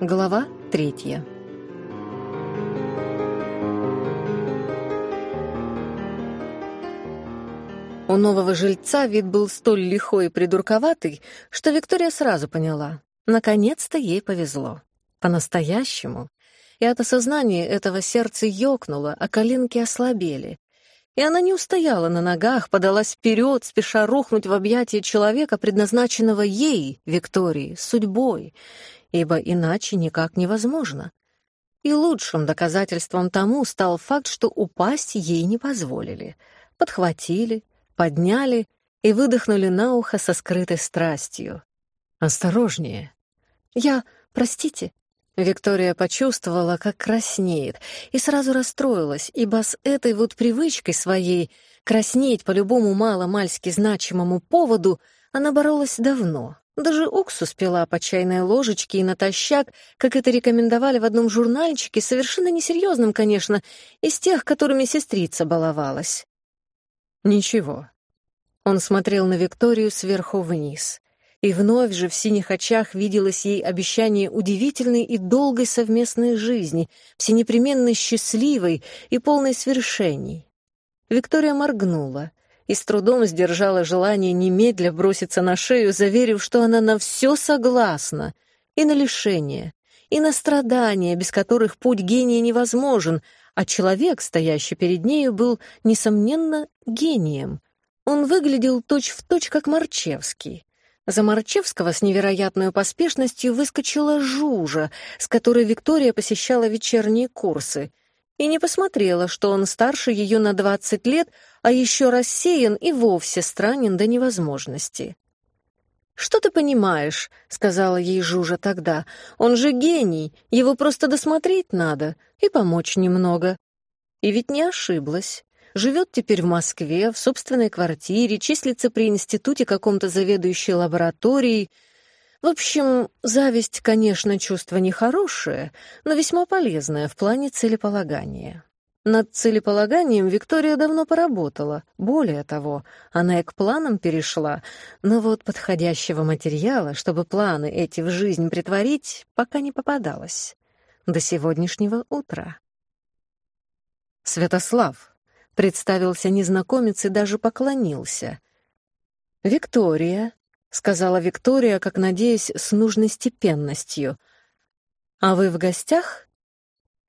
Глава третья. У нового жильца вид был столь лихой и придурковатый, что Виктория сразу поняла. Наконец-то ей повезло. По-настоящему. И от осознания этого сердце ёкнуло, а коленки ослабели. И она не устояла на ногах, подалась вперед, спеша рухнуть в объятия человека, предназначенного ей, Виктории, судьбой, ибо иначе никак невозможно. И лучшим доказательством тому стал факт, что упасть ей не позволили. Подхватили, подняли и выдохнули на ухо со скрытой страстью. «Осторожнее!» «Я... Простите». Виктория почувствовала, как краснеет, и сразу расстроилась, ибо с этой вот привычкой своей краснеть по любому мало-мальски значимому поводу она боролась давно. Даже уксус пила по чайной ложечке и натощак, как это рекомендовали в одном журнальчике, совершенно несерьезном, конечно, из тех, которыми сестрица баловалась. «Ничего». Он смотрел на Викторию сверху вниз. И вновь же в синих очах виделось ей обещание удивительной и долгой совместной жизни, всенепременно счастливой и полной свершений. Виктория моргнула и с трудом сдержала желание немедля броситься на шею, заверив, что она на все согласна, и на лишение, и на страдания, без которых путь гения невозможен, а человек, стоящий перед нею, был, несомненно, гением. Он выглядел точь-в-точь, точь, как Марчевский. За Марчевского с невероятной поспешностью выскочила Жужа, с которой Виктория посещала вечерние курсы, и не посмотрела, что он старше ее на двадцать лет, а еще рассеян и вовсе странен до невозможности. «Что ты понимаешь?» — сказала ей Жужа тогда. «Он же гений, его просто досмотреть надо и помочь немного». И ведь не ошиблась. Живет теперь в Москве, в собственной квартире, числится при институте каком-то заведующей лабораторией. В общем, зависть, конечно, чувство нехорошее, но весьма полезное в плане целеполагания. Над целеполаганием Виктория давно поработала. Более того, она и к планам перешла, но вот подходящего материала, чтобы планы эти в жизнь притворить, пока не попадалось. До сегодняшнего утра. «Святослав», — представился незнакомец и даже поклонился. «Виктория», — сказала Виктория, как надеясь, с нужной степенностью. «А вы в гостях?»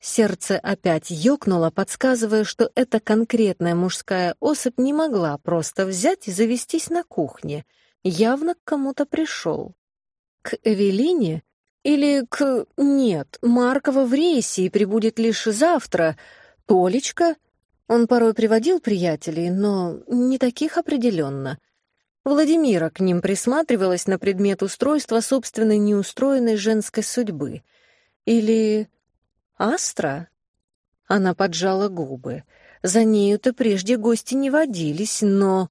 Сердце опять ёкнуло, подсказывая, что эта конкретная мужская особь не могла просто взять и завестись на кухне. Явно к кому-то пришел. К Эвелине? Или к... Нет, Маркова в рейсе и прибудет лишь завтра. Толечка? Он порой приводил приятелей, но не таких определенно. Владимира к ним присматривалась на предмет устройства собственной неустроенной женской судьбы. Или Астра? Она поджала губы. За нею-то прежде гости не водились, но...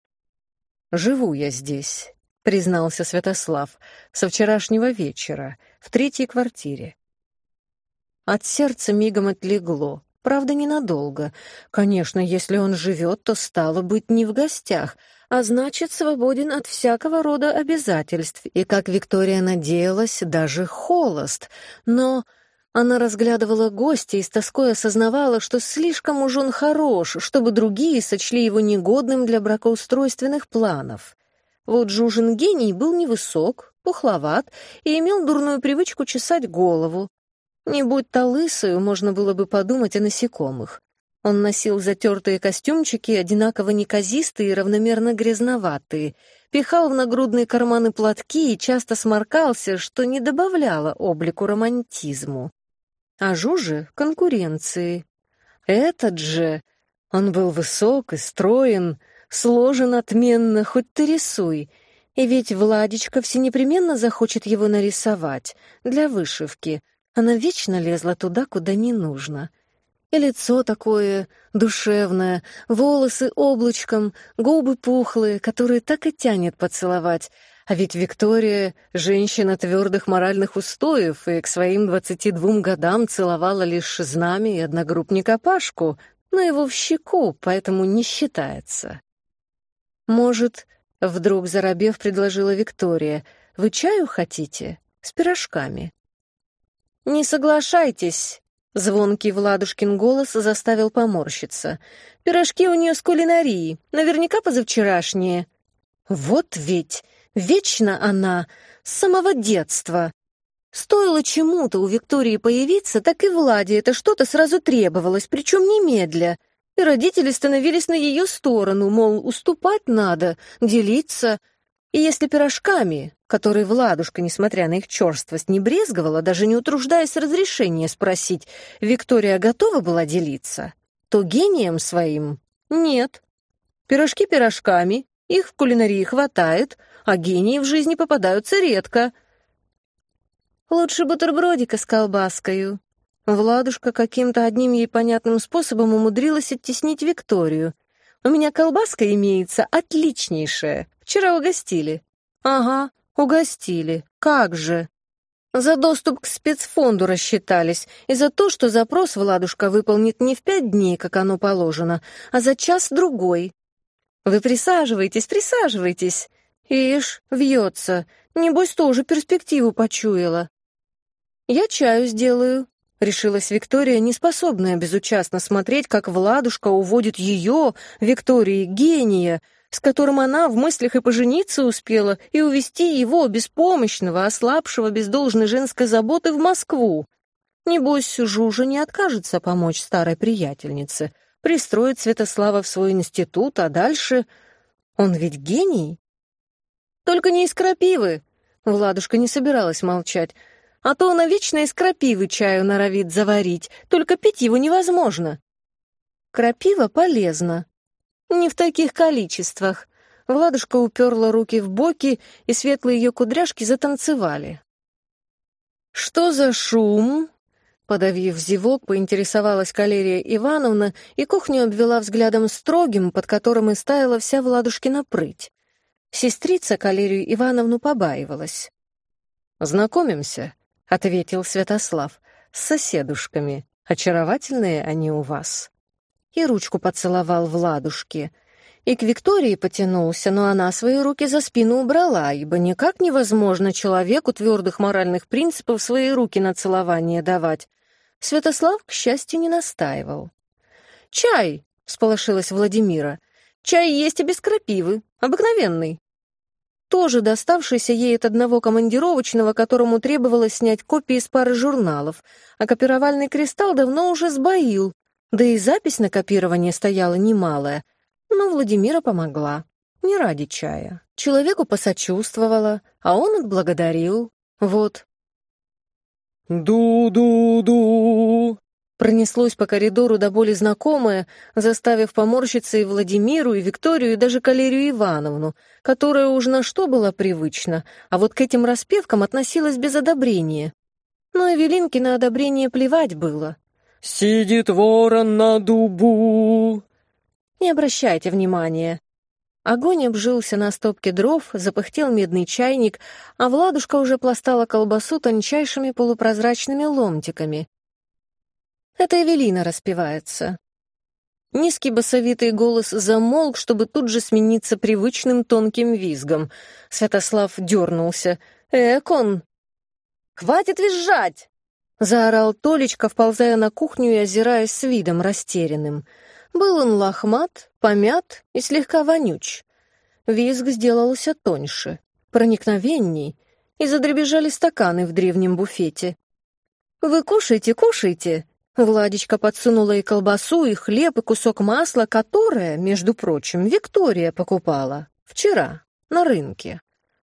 «Живу я здесь», — признался Святослав, «со вчерашнего вечера, в третьей квартире». От сердца мигом отлегло, правда, ненадолго. Конечно, если он живет, то стало быть не в гостях, а значит, свободен от всякого рода обязательств, и, как Виктория надеялась, даже холост. Но она разглядывала гостя и с тоской осознавала, что слишком уж он хорош, чтобы другие сочли его негодным для бракоустройственных планов. Вот Жужин гений был невысок, пухловат и имел дурную привычку чесать голову. Не будь то лысую, можно было бы подумать о насекомых. Он носил затертые костюмчики, одинаково неказистые и равномерно грязноватые, пихал в нагрудные карманы платки и часто сморкался, что не добавляло облику романтизму а Жужи — конкуренции. Этот же, он был высок и строен, сложен отменно, хоть ты рисуй, и ведь Владичка всенепременно захочет его нарисовать, для вышивки. Она вечно лезла туда, куда не нужно. И лицо такое душевное, волосы облачком, губы пухлые, которые так и тянет поцеловать, а ведь Виктория — женщина твердых моральных устоев и к своим двадцати двум годам целовала лишь знамя и одногруппника Пашку, но его в щеку, поэтому не считается. Может, Вдруг, заробев, предложила Виктория. «Вы чаю хотите? С пирожками?» «Не соглашайтесь!» Звонкий Владушкин голос заставил поморщиться. «Пирожки у нее с кулинарии, наверняка позавчерашние». «Вот ведь! Вечно она! С самого детства!» Стоило чему-то у Виктории появиться, так и Владе это что-то сразу требовалось, причем немедля. И родители становились на ее сторону, мол, уступать надо, делиться. И если пирожками, которые Владушка, несмотря на их черствость, не брезговала, даже не утруждаясь разрешения спросить, Виктория готова была делиться, то гением своим нет. Пирожки пирожками, их в кулинарии хватает, а гении в жизни попадаются редко — Лучше бутербродика с колбаскою. Владушка каким-то одним ей понятным способом умудрилась оттеснить Викторию. У меня колбаска имеется отличнейшая. Вчера угостили. Ага, угостили. Как же. За доступ к спецфонду рассчитались, и за то, что запрос Владушка выполнит не в пять дней, как оно положено, а за час-другой. Вы присаживайтесь, присаживайтесь. Ишь, вьется. Небось, тоже перспективу почуяла. «Я чаю сделаю», — решилась Виктория, неспособная безучастно смотреть, как Владушка уводит ее, Виктории, гения, с которым она в мыслях и пожениться успела, и увести его, беспомощного, ослабшего без должной женской заботы, в Москву. Небось, Жужа не откажется помочь старой приятельнице, пристроит Святослава в свой институт, а дальше... Он ведь гений. Только не из крапивы. Владушка не собиралась молчать а то она вечно из крапивы чаю норовит заварить, только пить его невозможно. Крапива полезна. Не в таких количествах. Владушка уперла руки в боки, и светлые ее кудряшки затанцевали. «Что за шум?» Подавив зевок, поинтересовалась Калерия Ивановна, и кухню обвела взглядом строгим, под которым и стаяла вся Владушкина прыть. Сестрица Калерию Ивановну побаивалась. «Знакомимся», — ответил Святослав, — «с соседушками. Очаровательные они у вас». И ручку поцеловал в ладушке. И к Виктории потянулся, но она свои руки за спину убрала, ибо никак невозможно человеку твердых моральных принципов свои руки на целование давать. Святослав, к счастью, не настаивал. «Чай!» — сполошилась Владимира. «Чай есть и без крапивы, обыкновенный тоже доставшийся ей от одного командировочного, которому требовалось снять копии из пары журналов, а копировальный кристалл давно уже сбоил, да и запись на копирование стояла немалая. Но Владимира помогла. Не ради чая. Человеку посочувствовала, а он отблагодарил. Вот. «Ду-ду-ду!» Пронеслось по коридору до боли знакомое, заставив поморщиться и Владимиру, и Викторию, и даже Калерию Ивановну, которая уж на что была привычна, а вот к этим распевкам относилась без одобрения. Но Эвелинке на одобрение плевать было. «Сидит ворон на дубу!» «Не обращайте внимания». Огонь обжился на стопке дров, запыхтел медный чайник, а Владушка уже пластала колбасу тончайшими полупрозрачными ломтиками — это Эвелина распевается. Низкий басовитый голос замолк, чтобы тут же смениться привычным тонким визгом. Святослав дернулся. «Экон!» «Хватит визжать!» — заорал Толечка, вползая на кухню и озираясь с видом растерянным. Был он лохмат, помят и слегка вонюч. Визг сделался тоньше, проникновенней, и задребежали стаканы в древнем буфете. «Вы кушайте, кушайте!» Владечка подсунула и колбасу, и хлеб, и кусок масла, которое, между прочим, Виктория покупала. Вчера, на рынке.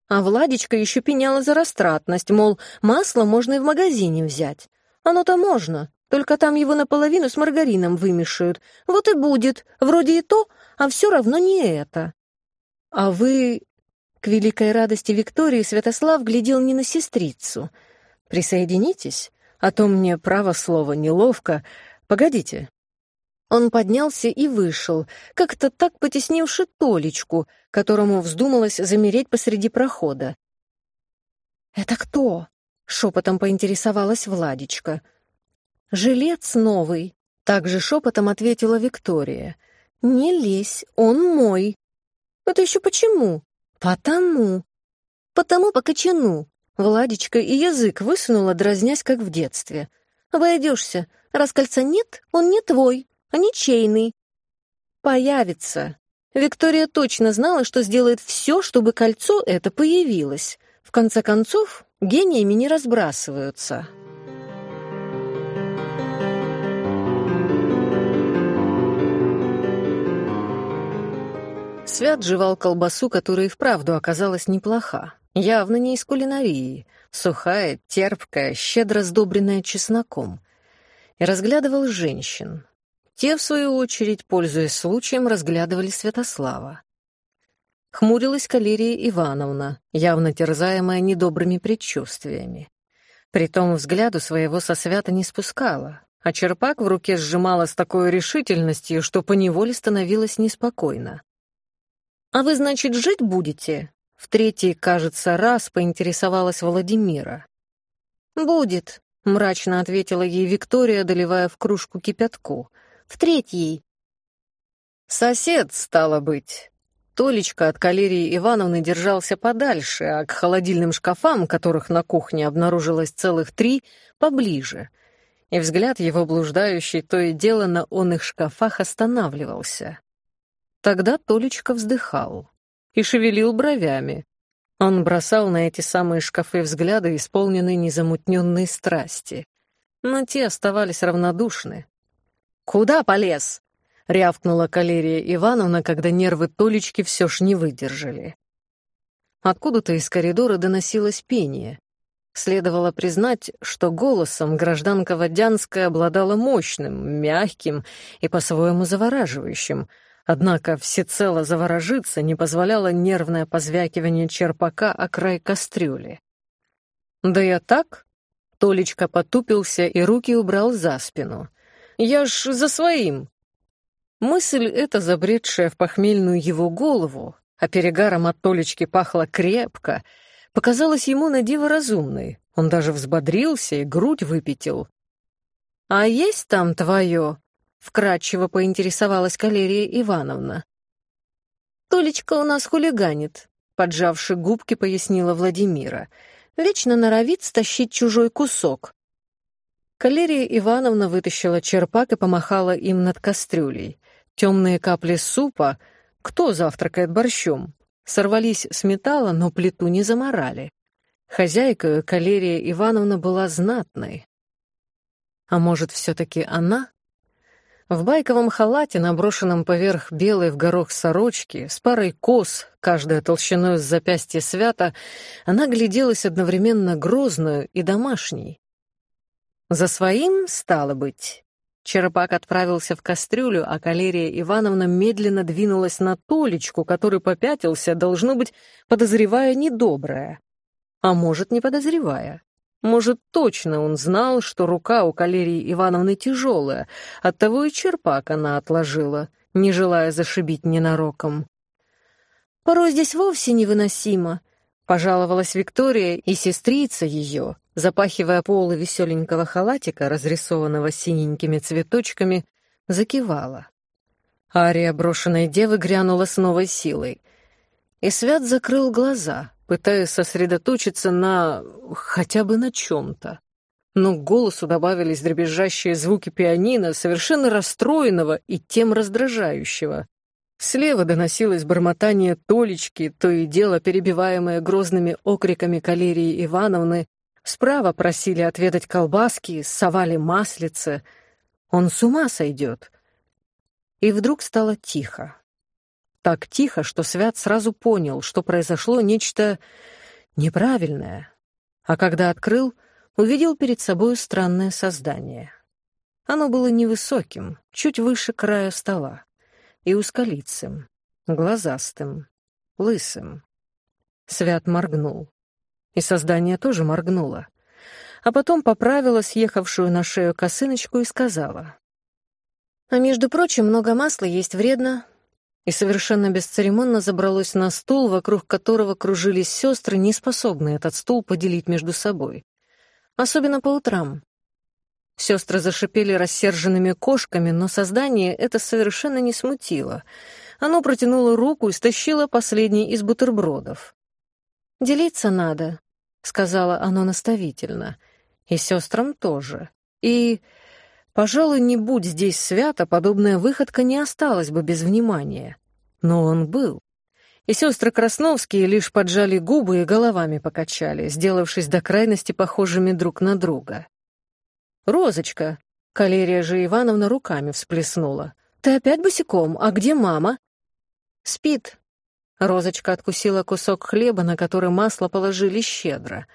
А Владечка еще пеняла за растратность, мол, масло можно и в магазине взять. Оно-то можно, только там его наполовину с маргарином вымешают. Вот и будет, вроде и то, а все равно не это. А вы... К великой радости Виктории Святослав глядел не на сестрицу. Присоединитесь? а то мне, право слово, неловко. Погодите». Он поднялся и вышел, как-то так потеснивши Толечку, которому вздумалось замереть посреди прохода. «Это кто?» — шепотом поинтересовалась Владечка. «Жилец новый», — также шепотом ответила Виктория. «Не лезь, он мой». «Это еще почему?» Потому. Потому по кочану. Владечка и язык высунула, дразнясь, как в детстве. Обойдешься. Раз кольца нет, он не твой, а ничейный. Появится. Виктория точно знала, что сделает все, чтобы кольцо это появилось. В конце концов, гениями не разбрасываются. Свят жевал колбасу, которая и вправду оказалась неплоха. Явно не из кулинарии. Сухая, терпкая, щедро сдобренная чесноком. И разглядывал женщин. Те, в свою очередь, пользуясь случаем, разглядывали Святослава. Хмурилась Калерия Ивановна, явно терзаемая недобрыми предчувствиями. Притом взгляду своего со свята не спускала, а черпак в руке сжимала с такой решительностью, что поневоле становилось неспокойно. «А вы, значит, жить будете?» В третий, кажется, раз поинтересовалась Владимира. «Будет», — мрачно ответила ей Виктория, доливая в кружку кипятку. «В третьей». «Сосед, стало быть». Толечка от калерии Ивановны держался подальше, а к холодильным шкафам, которых на кухне обнаружилось целых три, поближе. И взгляд его блуждающий то и дело на он их шкафах останавливался. Тогда Толечка вздыхал и шевелил бровями. Он бросал на эти самые шкафы взгляды, исполненные незамутненной страсти. Но те оставались равнодушны. «Куда полез?» — рявкнула Калерия Ивановна, когда нервы Толечки все ж не выдержали. Откуда-то из коридора доносилось пение. Следовало признать, что голосом гражданка Водянская обладала мощным, мягким и по-своему завораживающим — Однако всецело заворожиться не позволяло нервное позвякивание черпака о край кастрюли. «Да я так?» Толечка потупился и руки убрал за спину. «Я ж за своим!» Мысль эта, забредшая в похмельную его голову, а перегаром от Толечки пахла крепко, показалась ему на диво разумной. Он даже взбодрился и грудь выпятил. «А есть там твое?» — вкратчиво поинтересовалась Калерия Ивановна. «Толечка у нас хулиганит», — поджавши губки, пояснила Владимира. «Вечно норовит стащить чужой кусок». Калерия Ивановна вытащила черпак и помахала им над кастрюлей. Темные капли супа, кто завтракает борщом, сорвались с металла, но плиту не заморали. Хозяйка Калерия Ивановна была знатной. А может, все-таки она в байковом халате, наброшенном поверх белой в горох сорочки, с парой кос, каждая толщиной с запястья свята, она гляделась одновременно грозную и домашней. За своим, стало быть. Черпак отправился в кастрюлю, а Калерия Ивановна медленно двинулась на Толечку, который попятился, должно быть, подозревая недоброе. А может, не подозревая. Может, точно он знал, что рука у Калерии Ивановны тяжелая, оттого и черпак она отложила, не желая зашибить ненароком. «Порой здесь вовсе невыносимо», — пожаловалась Виктория и сестрица ее, запахивая полы веселенького халатика, разрисованного синенькими цветочками, закивала. Ария брошенной девы грянула с новой силой. И Свят закрыл глаза — пытаясь сосредоточиться на... хотя бы на чем-то. Но к голосу добавились дребезжащие звуки пианино, совершенно расстроенного и тем раздражающего. Слева доносилось бормотание Толечки, то и дело перебиваемое грозными окриками Калерии Ивановны. Справа просили отведать колбаски, совали маслице. Он с ума сойдет. И вдруг стало тихо. Так тихо, что Свят сразу понял, что произошло нечто неправильное. А когда открыл, увидел перед собой странное создание. Оно было невысоким, чуть выше края стола, и узколицым, глазастым, лысым. Свят моргнул. И создание тоже моргнуло. А потом поправила съехавшую на шею косыночку и сказала. «А между прочим, много масла есть вредно, и совершенно бесцеремонно забралось на стул, вокруг которого кружились сестры, не способные этот стул поделить между собой. Особенно по утрам. Сестры зашипели рассерженными кошками, но создание это совершенно не смутило. оно протянуло руку и стащило последний из бутербродов. «Делиться надо», — сказала оно наставительно. «И сестрам тоже. И, пожалуй, не будь здесь свято, подобная выходка не осталась бы без внимания. Но он был. И сестры Красновские лишь поджали губы и головами покачали, сделавшись до крайности похожими друг на друга. «Розочка!» — Калерия же Ивановна руками всплеснула. «Ты опять босиком? А где мама?» «Спит». Розочка откусила кусок хлеба, на который масло положили щедро.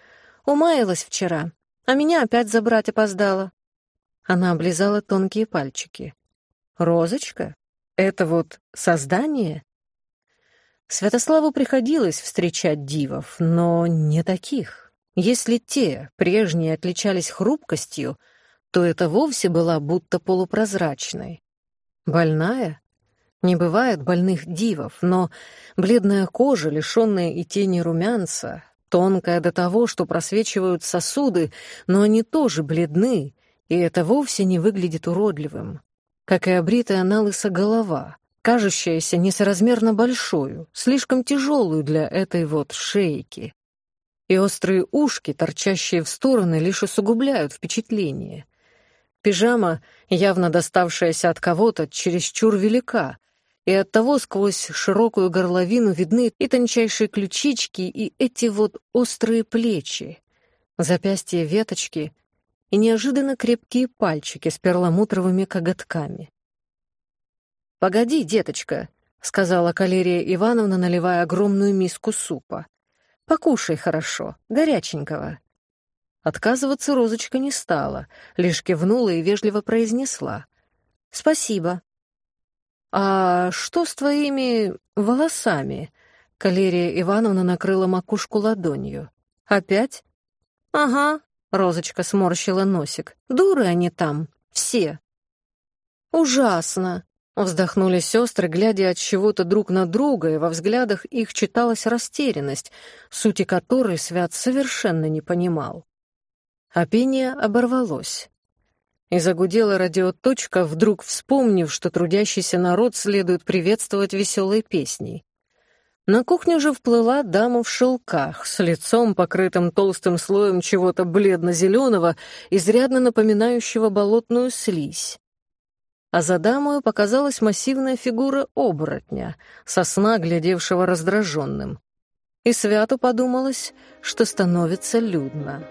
«Умаялась вчера, а меня опять забрать опоздала». Она облизала тонкие пальчики. «Розочка? Это вот создание?» Святославу приходилось встречать дивов, но не таких. Если те, прежние, отличались хрупкостью, то это вовсе была будто полупрозрачной. Больная? Не бывает больных дивов, но бледная кожа, лишенная и тени румянца, тонкая до того, что просвечивают сосуды, но они тоже бледны, и это вовсе не выглядит уродливым. Как и обритая на лысо голова, кажущаяся несоразмерно большую, слишком тяжелую для этой вот шейки. И острые ушки, торчащие в стороны, лишь усугубляют впечатление. Пижама, явно доставшаяся от кого-то, чересчур велика, и оттого сквозь широкую горловину видны и тончайшие ключички, и эти вот острые плечи, запястья веточки и неожиданно крепкие пальчики с перламутровыми коготками. «Погоди, деточка», — сказала Калерия Ивановна, наливая огромную миску супа. «Покушай хорошо, горяченького». Отказываться Розочка не стала, лишь кивнула и вежливо произнесла. «Спасибо». «А что с твоими волосами?» Калерия Ивановна накрыла макушку ладонью. «Опять?» «Ага», — Розочка сморщила носик. «Дуры они там, все». «Ужасно», Вздохнули сестры, глядя от чего-то друг на друга, и во взглядах их читалась растерянность, сути которой Свят совершенно не понимал. А оборвалось. И загудела радиоточка, вдруг вспомнив, что трудящийся народ следует приветствовать веселой песней. На кухню же вплыла дама в шелках, с лицом, покрытым толстым слоем чего-то бледно-зеленого, изрядно напоминающего болотную слизь а за дамою показалась массивная фигура оборотня, сосна, глядевшего раздраженным. И свято подумалось, что становится людно.